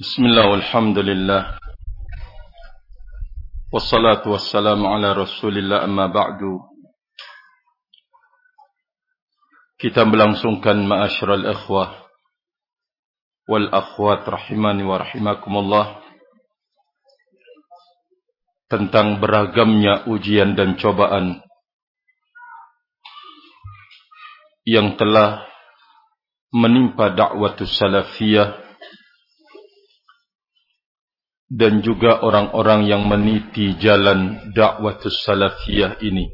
بسم الله والحمد لله والصلاة والسلام على رسول الله أما بعد kita melangsungkan ma'asyiral ikhwah wal akhwat rahimani wa rahimakumullah tentang beragamnya ujian dan cobaan yang telah menimpa dakwatus salafiyah dan juga orang-orang yang meniti jalan dakwatus salafiyah ini.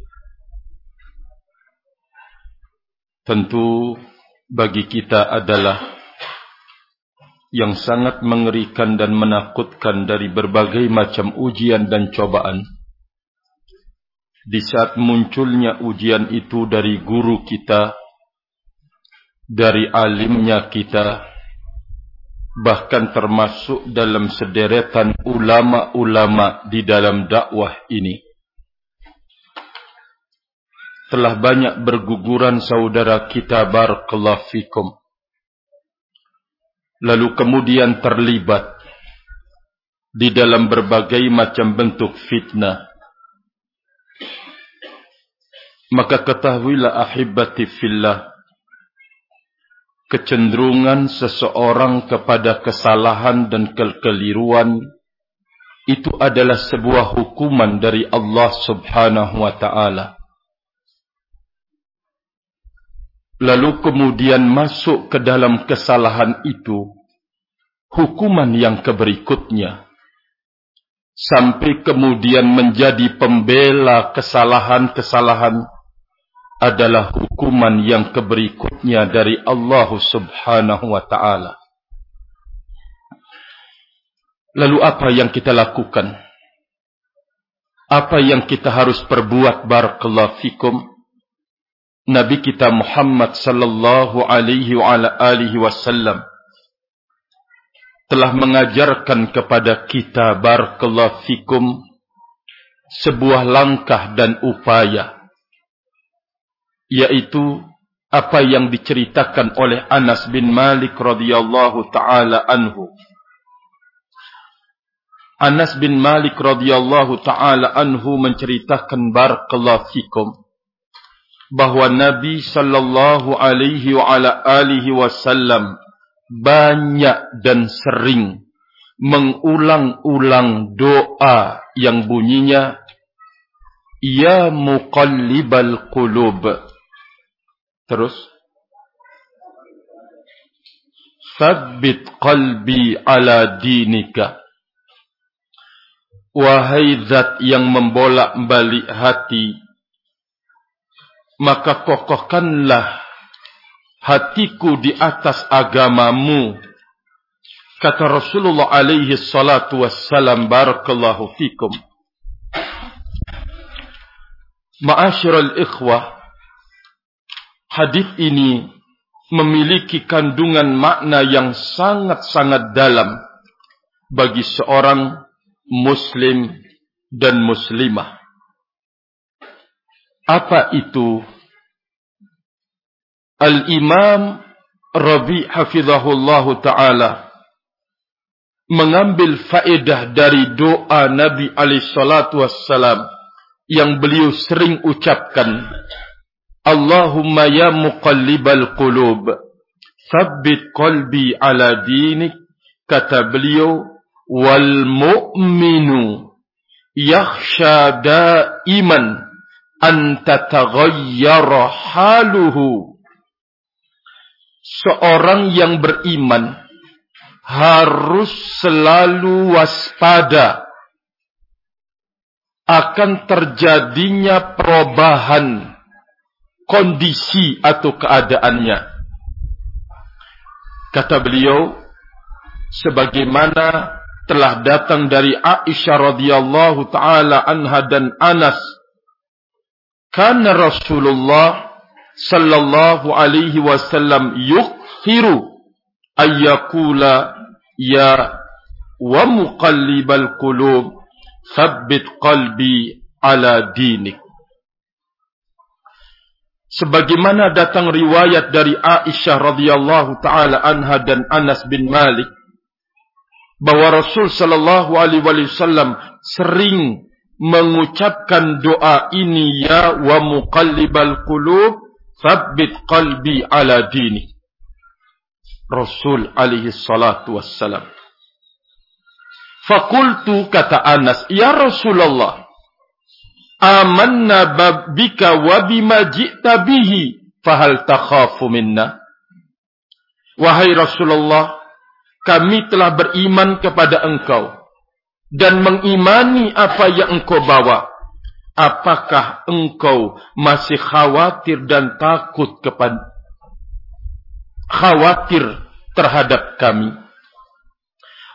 Tentu bagi kita adalah yang sangat mengerikan dan menakutkan dari berbagai macam ujian dan cobaan. Di saat munculnya ujian itu dari guru kita, dari alimnya kita, bahkan termasuk dalam sederetan ulama-ulama di dalam dakwah ini. Telah banyak berguguran saudara kita barakallahu fikum. Lalu kemudian terlibat di dalam berbagai macam bentuk fitnah. Maka ketahuilah ahibati fillah kecenderungan seseorang kepada kesalahan dan kekeliruan itu adalah sebuah hukuman dari Allah Subhanahu wa taala. Lalu kemudian masuk ke dalam kesalahan itu hukuman yang keberikutnya sampai kemudian menjadi pembela kesalahan-kesalahan adalah hukuman yang keberikutnya dari Allah Subhanahu wa taala. Lalu apa yang kita lakukan? Apa yang kita harus perbuat barakallahu fikum? Nabi kita Muhammad sallallahu alaihi wa ala alihi wasallam telah mengajarkan kepada kita barakallahu fikum sebuah langkah dan upaya yaitu apa yang diceritakan oleh Anas bin Malik radhiyallahu taala anhu. Anas bin Malik radhiyallahu taala anhu menceritakan barakallahu fikum bahwa Nabi sallallahu alaihi wa ala alihi wasallam banyak dan sering mengulang-ulang doa yang bunyinya ya muqallibal qulub Terus? Sabbit qalbi ala dinika. Wahai zat yang membolak balik hati Maka kokohkanlah Hatiku di atas agamamu Kata Rasulullah alaihi salatu wassalam Barakallahu fikum. Ma'asyiral ikhwah hadis ini memiliki kandungan makna yang sangat-sangat dalam bagi seorang muslim dan muslimah. Apa itu? Al-Imam Rabi hafizahullah taala mengambil faedah dari doa Nabi alaihi salatu wassalam yang beliau sering ucapkan Allahumma ya muqallibal qulub Thabbit qalbi ala dinik Kata beliau Wal mu'minu Yakhsha da'iman Anta taghayyara haluhu. Seorang yang beriman Harus selalu waspada Akan terjadinya perubahan kondisi atau keadaannya. Kata beliau, sebagaimana telah datang dari Aisyah radhiyallahu taala anha dan Anas, kana Rasulullah sallallahu alaihi wasallam yukthiru ayyakula ya wa muqallibal qulub thabbit qalbi ala dinik sebagaimana datang riwayat dari Aisyah radhiyallahu taala anha dan Anas bin Malik bahwa Rasul sallallahu alaihi wasallam sering mengucapkan doa ini ya wa muqallibal qulub tsabbit qalbi ala dini. Rasul alaihi salatu wassalam. Fakultu kata Anas ya Rasulullah amanna bika wa bima ji'ta bihi fahal takhafu minna Wahai Rasulullah kami telah beriman kepada engkau dan mengimani apa yang engkau bawa. Apakah engkau masih khawatir dan takut kepada khawatir terhadap kami?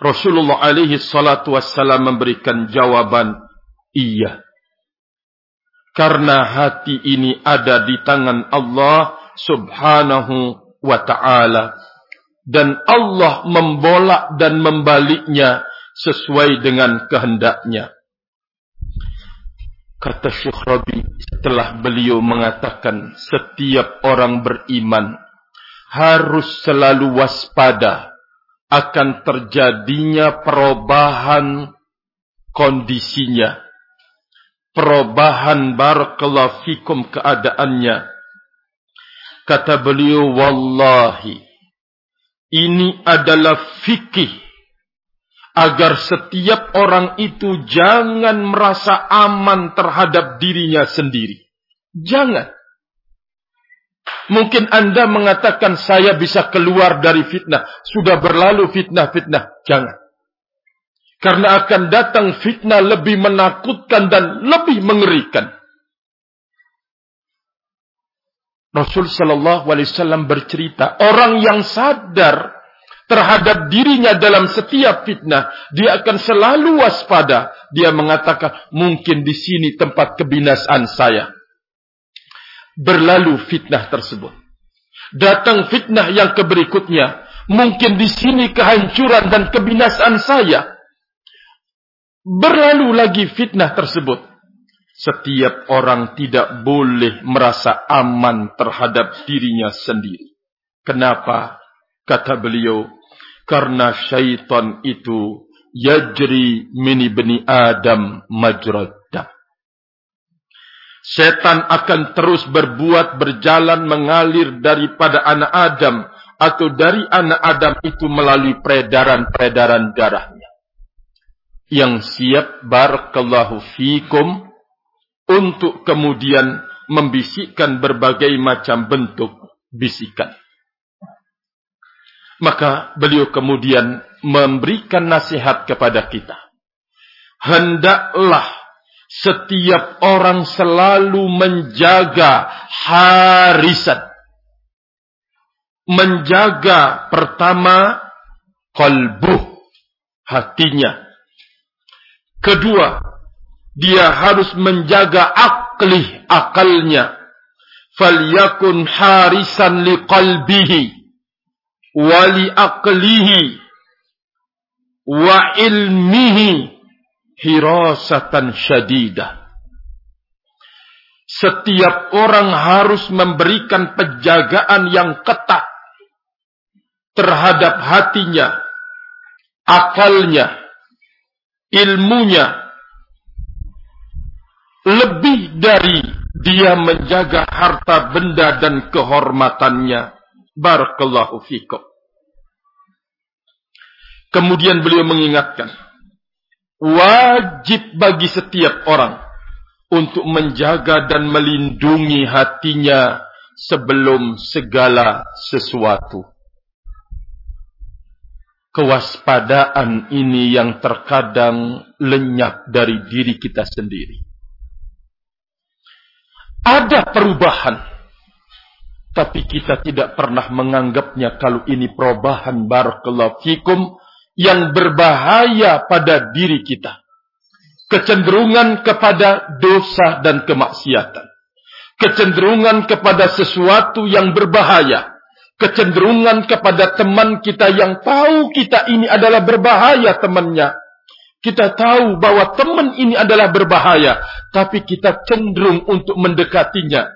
Rasulullah alaihi salatu wassalam memberikan jawaban iya. Karena hati ini ada di tangan Allah subhanahu wa ta'ala. Dan Allah membolak dan membaliknya sesuai dengan kehendaknya. Kata Syekh Rabi setelah beliau mengatakan setiap orang beriman harus selalu waspada akan terjadinya perubahan kondisinya. Perubahan barakallahu fikum keadaannya. Kata beliau, Wallahi, ini adalah fikih agar setiap orang itu jangan merasa aman terhadap dirinya sendiri. Jangan. Mungkin anda mengatakan saya bisa keluar dari fitnah. Sudah berlalu fitnah-fitnah. Jangan. Karena akan datang fitnah lebih menakutkan dan lebih mengerikan. Rasul sallallahu alaihi wasallam bercerita, orang yang sadar terhadap dirinya dalam setiap fitnah, dia akan selalu waspada. Dia mengatakan, mungkin di sini tempat kebinasaan saya. Berlalu fitnah tersebut. Datang fitnah yang keberikutnya, mungkin di sini kehancuran dan kebinasaan saya. Berlalu lagi fitnah tersebut. Setiap orang tidak boleh merasa aman terhadap dirinya sendiri. Kenapa? kata beliau karena syaitan itu yajri mini bani adam majradda setan akan terus berbuat berjalan mengalir daripada anak adam atau dari anak adam itu melalui peredaran-peredaran darahnya yang siap barakallahu fikum untuk kemudian membisikkan berbagai macam bentuk bisikan Maka beliau kemudian memberikan nasihat kepada kita. Hendaklah setiap orang selalu menjaga harisan. Menjaga pertama kalbu hatinya. Kedua, dia harus menjaga akli akalnya. Falyakun harisan liqalbihi wali aqlihi wa ilmihi hirasatan syadidah. Setiap orang harus memberikan penjagaan yang ketat terhadap hatinya, akalnya, ilmunya. Lebih dari dia menjaga harta benda dan kehormatannya. Barakallahu fikum. Kemudian beliau mengingatkan. Wajib bagi setiap orang. Untuk menjaga dan melindungi hatinya. Sebelum segala sesuatu. Kewaspadaan ini yang terkadang lenyap dari diri kita sendiri. Ada perubahan tapi kita tidak pernah menganggapnya kalau ini perubahan barakallahu fikum yang berbahaya pada diri kita. Kecenderungan kepada dosa dan kemaksiatan. Kecenderungan kepada sesuatu yang berbahaya. Kecenderungan kepada teman kita yang tahu kita ini adalah berbahaya temannya. Kita tahu bahwa teman ini adalah berbahaya. Tapi kita cenderung untuk mendekatinya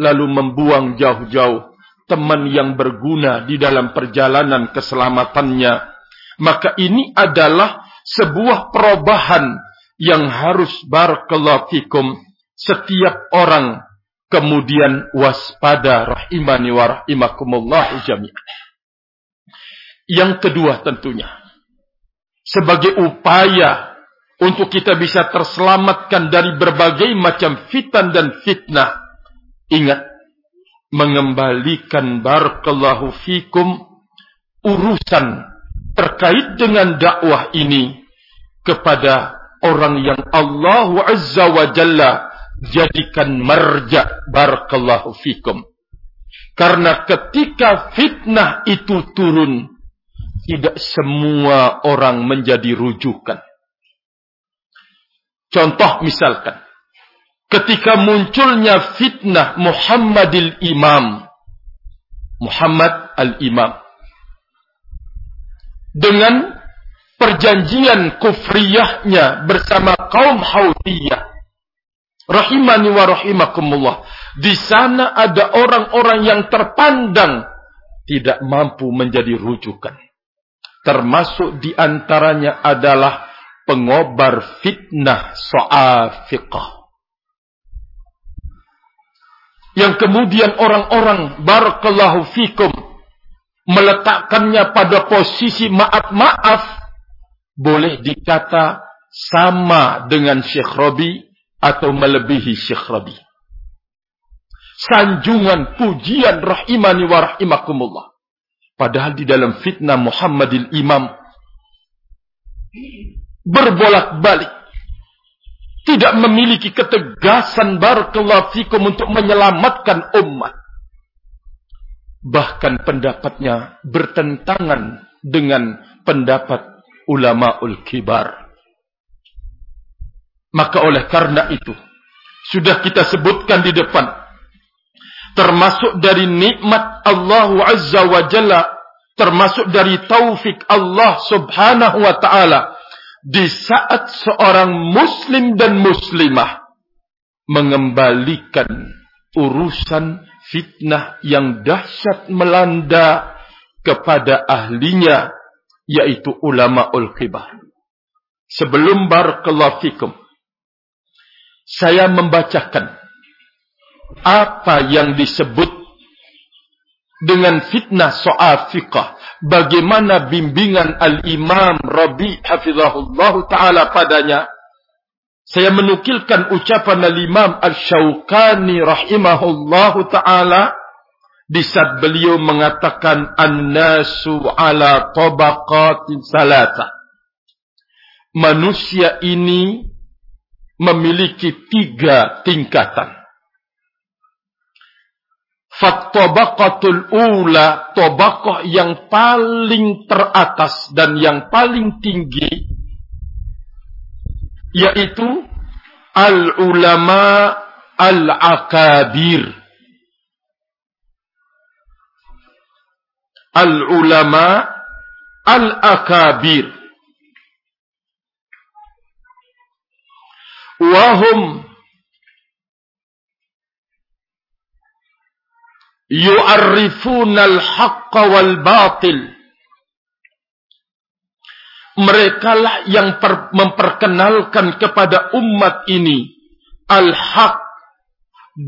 lalu membuang jauh-jauh teman yang berguna di dalam perjalanan keselamatannya maka ini adalah sebuah perubahan yang harus barakallahu fikum setiap orang kemudian waspada rahimani wa rahimakumullah jami'an. Yang kedua tentunya sebagai upaya untuk kita bisa terselamatkan dari berbagai macam fitan dan fitnah ingat mengembalikan barakallahu fikum urusan terkait dengan dakwah ini kepada orang yang Allah Azza wa Jalla jadikan marja barakallahu fikum. Karena ketika fitnah itu turun, tidak semua orang menjadi rujukan. Contoh misalkan, ketika munculnya fitnah Muhammadil Imam, Muhammad al-Imam, dengan perjanjian kufriyahnya bersama kaum Hawdiyah, Rahimani wa rahimakumullah. Di sana ada orang-orang yang terpandang tidak mampu menjadi rujukan. Termasuk di antaranya adalah pengobar fitnah soal fiqh. Yang kemudian orang-orang barakallahu fikum meletakkannya pada posisi maaf-maaf boleh dikata sama dengan Syekh Robi atau melebihi Syekh Rabi. Sanjungan pujian rahimani wa rahimakumullah. Padahal di dalam fitnah Muhammadil Imam berbolak-balik tidak memiliki ketegasan barakallahu fikum untuk menyelamatkan umat. Bahkan pendapatnya bertentangan dengan pendapat ulama-ul kibar. Maka oleh karena itu, sudah kita sebutkan di depan, termasuk dari nikmat Allah Azza wa Jalla, termasuk dari taufik Allah Subhanahu wa Ta'ala, di saat seorang Muslim dan Muslimah mengembalikan urusan fitnah yang dahsyat melanda kepada ahlinya, yaitu ulama ul. Sebelum barakallahu fikum, saya membacakan apa yang disebut dengan fitnah soal fiqah. Bagaimana bimbingan Al-Imam Rabi Hafizahullah Ta'ala padanya. Saya menukilkan ucapan Al-Imam Al-Shawqani Rahimahullah Ta'ala. Di saat beliau mengatakan An-nasu ala tabaqatin salata. Manusia ini memiliki tiga tingkatan. Fattabaqatul ula, tabaqah yang paling teratas dan yang paling tinggi yaitu al-ulama al-akabir. Al-ulama al-akabir. wahum yu'arrifuna al-haqqa wal batil mereka lah yang memperkenalkan kepada umat ini al-haq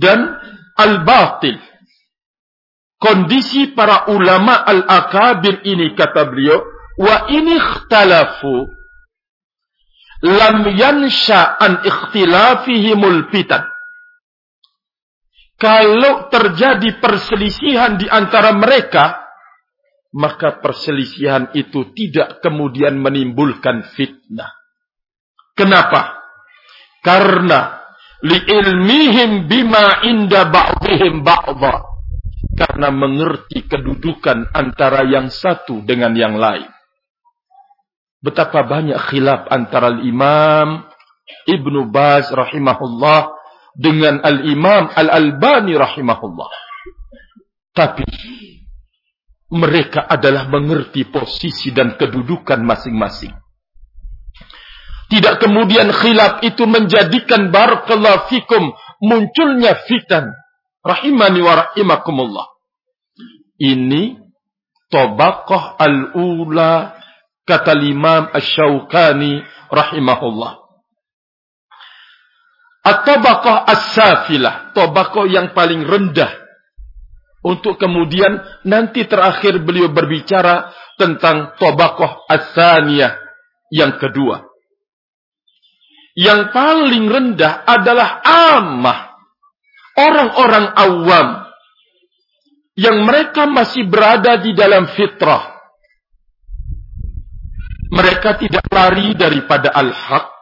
dan al-batil kondisi para ulama al-akabir ini kata beliau wa ini ikhtalafu lam yansha an ikhtilafihimul fitan. Kalau terjadi perselisihan di antara mereka, maka perselisihan itu tidak kemudian menimbulkan fitnah. Kenapa? Karena li'ilmihim bima inda ba'dihim ba'dha. Karena mengerti kedudukan antara yang satu dengan yang lain betapa banyak khilaf antara al-Imam Ibnu Baz rahimahullah dengan al-Imam Al-Albani rahimahullah. Tapi mereka adalah mengerti posisi dan kedudukan masing-masing. Tidak kemudian khilaf itu menjadikan barakallahu fikum munculnya fitan. Rahimani wa rahimakumullah. Ini tabaqah al-ula kata Imam Ash-Shawqani rahimahullah. At-tabaqah as-safilah, tabaqah yang paling rendah. Untuk kemudian nanti terakhir beliau berbicara tentang tabaqah as-saniyah yang kedua. Yang paling rendah adalah amah. Orang-orang awam. Yang mereka masih berada di dalam fitrah. Mereka tidak lari daripada al-haq.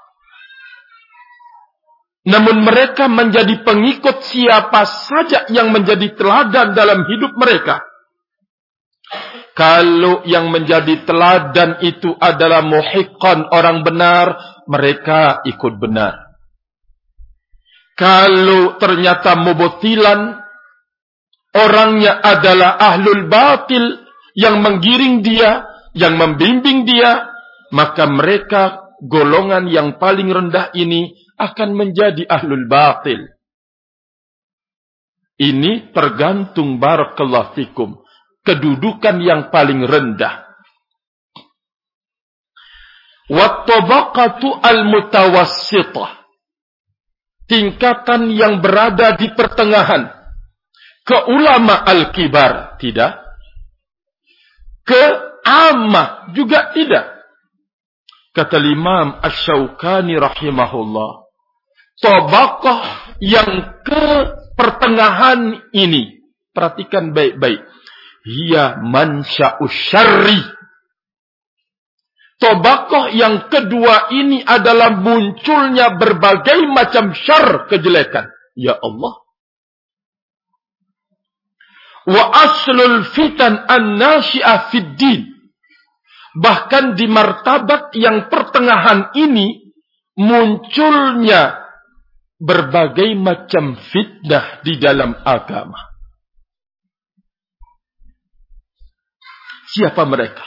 Namun mereka menjadi pengikut siapa saja yang menjadi teladan dalam hidup mereka. Kalau yang menjadi teladan itu adalah muhiqqan orang benar, mereka ikut benar. Kalau ternyata mubtilan, orangnya adalah ahlul batil yang menggiring dia, yang membimbing dia, maka mereka golongan yang paling rendah ini akan menjadi ahlul batil. Ini tergantung barakallahu fikum. Kedudukan yang paling rendah. Wattabaqatu al-mutawassitah. Tingkatan yang berada di pertengahan. Ke ulama al-kibar. Tidak. Ke amah juga tidak. Kata Imam Ash-Shawqani rahimahullah tabaqah yang ke pertengahan ini. Perhatikan baik-baik. Hiya mansya'u syarri. Tabaqah yang kedua ini adalah munculnya berbagai macam syar kejelekan. Ya Allah. Wa aslul fitan an-nashi'ah fid din. Bahkan di martabat yang pertengahan ini munculnya berbagai macam fitnah di dalam agama. Siapa mereka?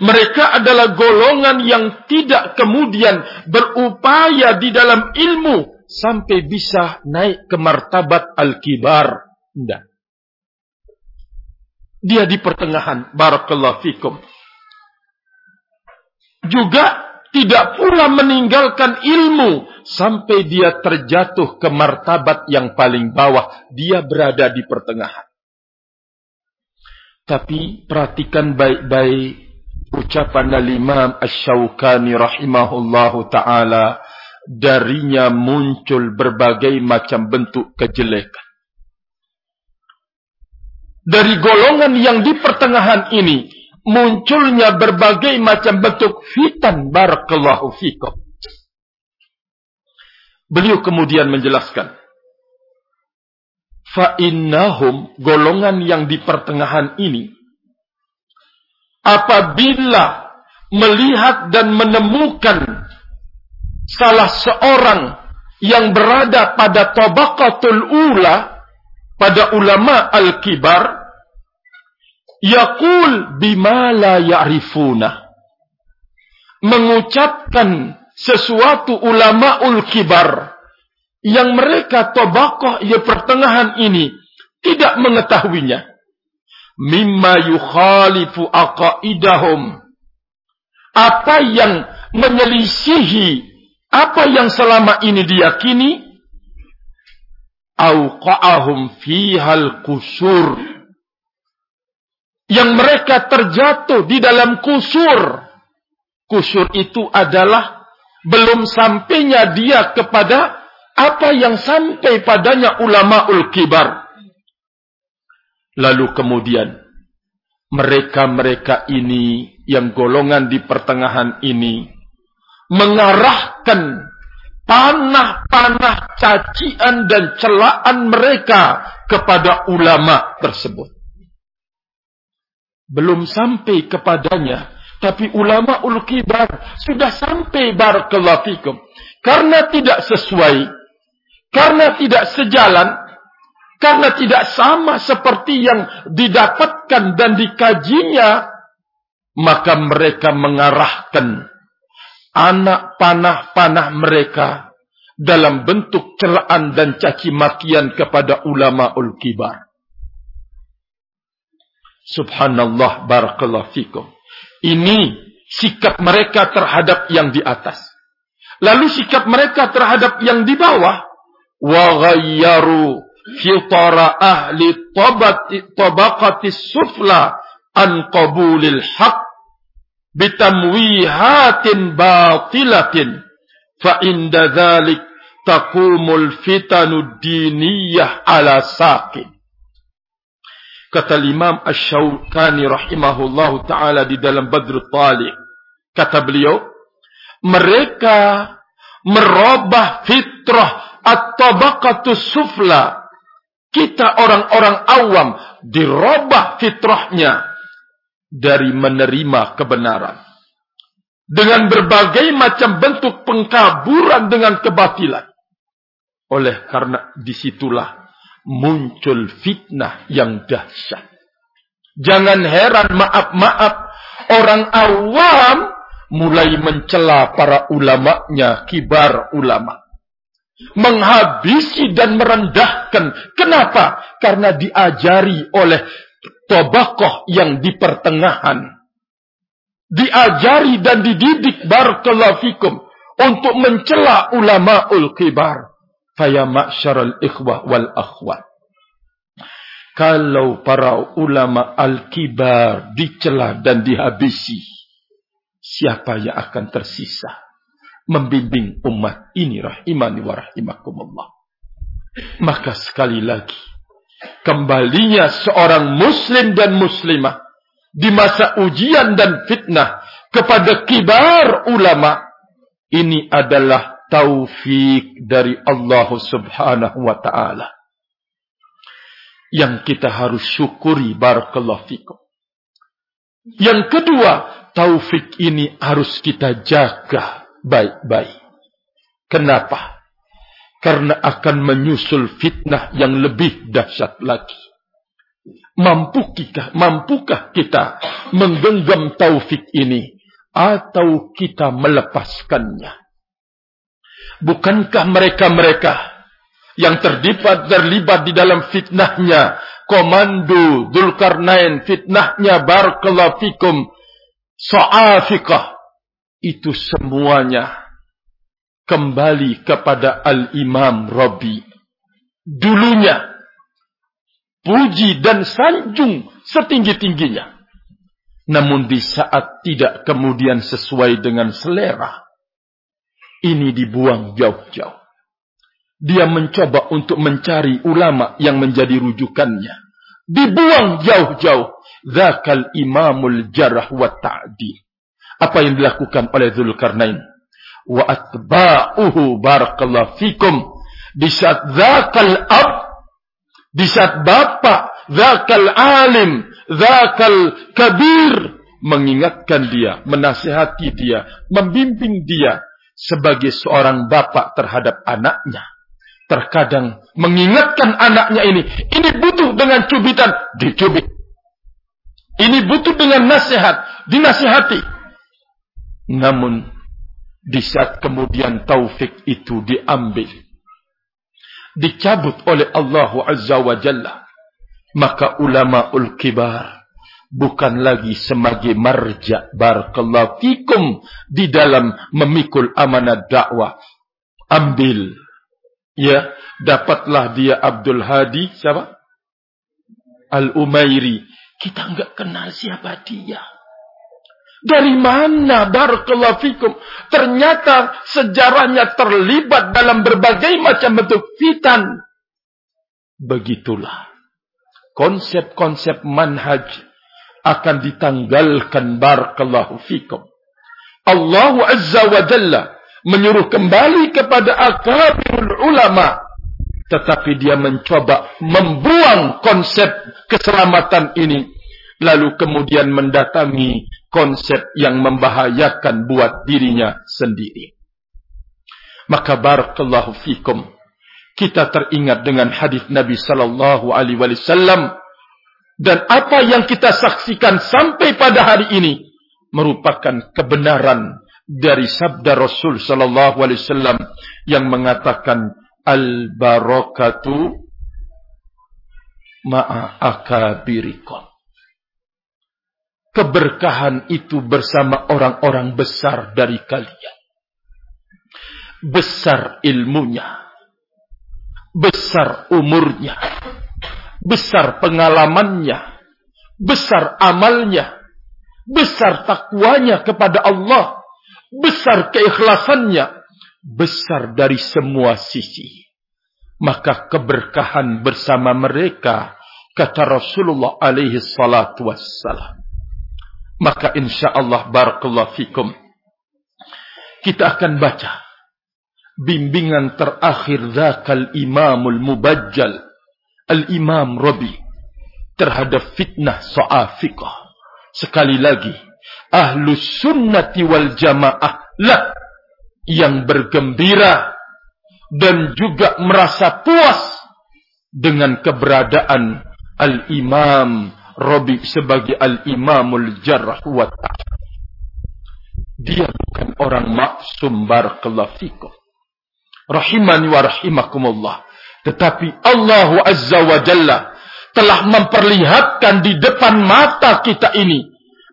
Mereka adalah golongan yang tidak kemudian berupaya di dalam ilmu sampai bisa naik ke martabat al-kibar. Tidak. Dia di pertengahan. Barakallahu fikum. Juga tidak pula meninggalkan ilmu sampai dia terjatuh ke martabat yang paling bawah. Dia berada di pertengahan. Tapi perhatikan baik-baik ucapan al-Imam Ash-Shawqani rahimahullahu ta'ala. Darinya muncul berbagai macam bentuk kejelekan. Dari golongan yang di pertengahan ini, munculnya berbagai macam bentuk fitan barakallahu fikum. Beliau kemudian menjelaskan, fa innahum golongan yang di pertengahan ini apabila melihat dan menemukan salah seorang yang berada pada tabaqatul ula pada ulama al-kibar Yaqul bima la ya'rifuna. Mengucapkan sesuatu ulamaul kibar yang mereka tabaqah ya pertengahan ini tidak mengetahuinya. Mimma yukhalifu aqaidahum. Apa yang menyelisihi apa yang selama ini diyakini auqa'ahum fihal kusur yang mereka terjatuh di dalam kusur. Kusur itu adalah belum sampainya dia kepada apa yang sampai padanya ulama ul kibar. Lalu kemudian mereka-mereka ini yang golongan di pertengahan ini mengarahkan panah-panah cacian dan celaan mereka kepada ulama tersebut belum sampai kepadanya tapi ulama ul kibar sudah sampai barakallahu fikum. Karena tidak sesuai karena tidak sejalan karena tidak sama seperti yang didapatkan dan dikajinya maka mereka mengarahkan anak panah-panah mereka dalam bentuk celaan dan caci makian kepada ulama ul kibar Subhanallah barakallahu fikum. Ini sikap mereka terhadap yang di atas. Lalu sikap mereka terhadap yang di bawah. Wa ghayyaru fitara ahli tabaqati sufla an qabulil haq bitamwihatin batilatin fa inda dhalik taqumul fitanud diniyah ala saqin kata Imam Ash-Shawkani rahimahullahu taala di dalam Badr Taliq kata beliau mereka merubah fitrah at-tabaqatus sufla. Kita orang-orang awam dirubah fitrahnya dari menerima kebenaran. Dengan berbagai macam bentuk pengkaburan dengan kebatilan. Oleh karena disitulah muncul fitnah yang dahsyat. Jangan heran maaf-maaf orang awam mulai mencela para ulamanya, kibar ulama. Menghabisi dan merendahkan. Kenapa? Karena diajari oleh tobakoh yang di pertengahan. Diajari dan dididik barakallahu fikum untuk mencela ulamaul kibar faya ma'syaral ikhwah wal akhwat. Kalau para ulama al-kibar dicela dan dihabisi, siapa yang akan tersisa membimbing umat ini rahimani wa rahimakumullah. Maka sekali lagi, kembalinya seorang muslim dan muslimah di masa ujian dan fitnah kepada kibar ulama, ini adalah taufik dari Allah subhanahu wa ta'ala. Yang kita harus syukuri barakallahu fikum. Yang kedua, taufik ini harus kita jaga baik-baik. Kenapa? Karena akan menyusul fitnah yang lebih dahsyat lagi. Mampukah, mampukah kita menggenggam taufik ini atau kita melepaskannya? Bukankah mereka-mereka yang terlibat terlibat di dalam fitnahnya? Komando Dzulkarnain fitnahnya barakallahu fikum sa'afiqah. Itu semuanya kembali kepada al-Imam Rabi. Dulunya puji dan sanjung setinggi-tingginya. Namun di saat tidak kemudian sesuai dengan selera ini dibuang jauh-jauh. Dia mencoba untuk mencari ulama yang menjadi rujukannya. Dibuang jauh-jauh. Zakal imamul jarah wa ta'di. Apa yang dilakukan oleh Zulkarnain? Wa atba'uhu barakallahu fikum. Di saat zakal ab. Di saat bapak. Zakal alim. Zakal kabir. Mengingatkan dia. Menasihati dia. Membimbing dia sebagai seorang bapak terhadap anaknya. Terkadang mengingatkan anaknya ini. Ini butuh dengan cubitan. Dicubit. Ini butuh dengan nasihat. Dinasihati. Namun, di saat kemudian taufik itu diambil. Dicabut oleh Allah Azza wa Jalla. Maka ulama ul kibar bukan lagi sebagai marja barakallahu fikum di dalam memikul amanah dakwah. Ambil. Ya dapatlah dia Abdul Hadi. Siapa? Al Umairi kita enggak kenal siapa dia. Dari mana? Barakallahu fikum. Ternyata sejarahnya terlibat dalam berbagai macam bentuk fitan. Begitulah. Konsep-konsep manhaj akan ditanggalkan barakallahu fikum. Allah Azza wa Jalla menyuruh kembali kepada akabirul ulama tetapi dia mencoba membuang konsep keselamatan ini lalu kemudian mendatangi konsep yang membahayakan buat dirinya sendiri. Maka barakallahu fikum kita teringat dengan hadis Nabi sallallahu alaihi wasallam dan apa yang kita saksikan sampai pada hari ini merupakan kebenaran dari sabda Rasul sallallahu alaihi wasallam yang mengatakan al barakatu ma'a akabirikum keberkahan itu bersama orang-orang besar dari kalian. Besar ilmunya. Besar umurnya. Besar pengalamannya. Besar amalnya. Besar takwanya kepada Allah. Besar keikhlasannya. Besar dari semua sisi. Maka keberkahan bersama mereka. Kata Rasulullah alaihi salatu wassalam maka insya Allah barakallahu fikum kita akan baca bimbingan terakhir zakal imamul mubajjal al imam Rabi terhadap fitnah soal fiqh sekali lagi ahlu sunnati wal jamaah lah yang bergembira dan juga merasa puas dengan keberadaan al imam Rabi sebagai al-imamul jarrah wa Dia bukan orang maksum barakallahu fikum. Rahimani wa rahimakumullah. Tetapi Allah Azza wa Jalla telah memperlihatkan di depan mata kita ini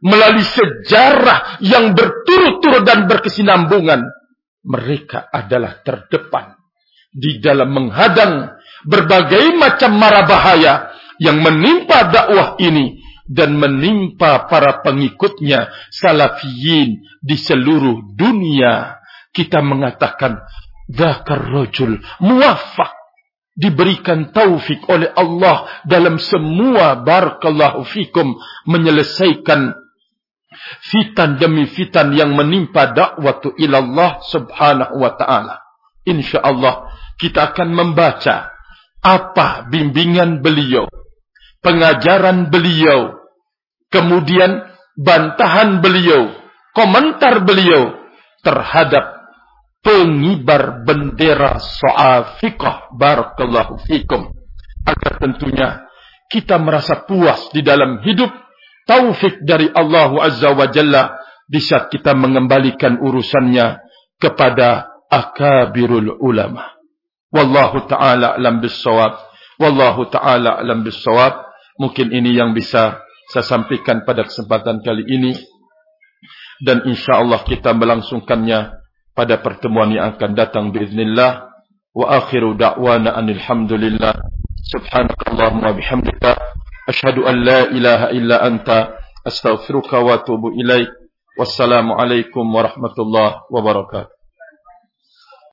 melalui sejarah yang berturut-turut dan berkesinambungan. Mereka adalah terdepan di dalam menghadang berbagai macam mara bahaya yang menimpa dakwah ini dan menimpa para pengikutnya salafiyin di seluruh dunia kita mengatakan zakar rajul muwaffaq diberikan taufik oleh Allah dalam semua barakallahu fikum menyelesaikan fitan demi fitan yang menimpa dakwah ila Allah subhanahu wa taala. Insyaallah kita akan membaca apa bimbingan beliau pengajaran beliau, kemudian bantahan beliau, komentar beliau terhadap pengibar bendera soal fiqh barakallahu fikum. Agar tentunya kita merasa puas di dalam hidup. Taufik dari Allah Azza wa Jalla di saat kita mengembalikan urusannya kepada akabirul ulama. Wallahu taala alam bisawab wallahu taala alam bisawab Mungkin ini yang bisa saya sampaikan pada kesempatan kali ini. Dan insya Allah kita melangsungkannya pada pertemuan yang akan datang biiznillah. Wa akhiru da'wana anilhamdulillah. Subhanakallahumma bihamdika. Ashadu an la ilaha illa anta. Astaghfiruka wa tubu ilaih. Wassalamualaikum warahmatullahi wabarakatuh.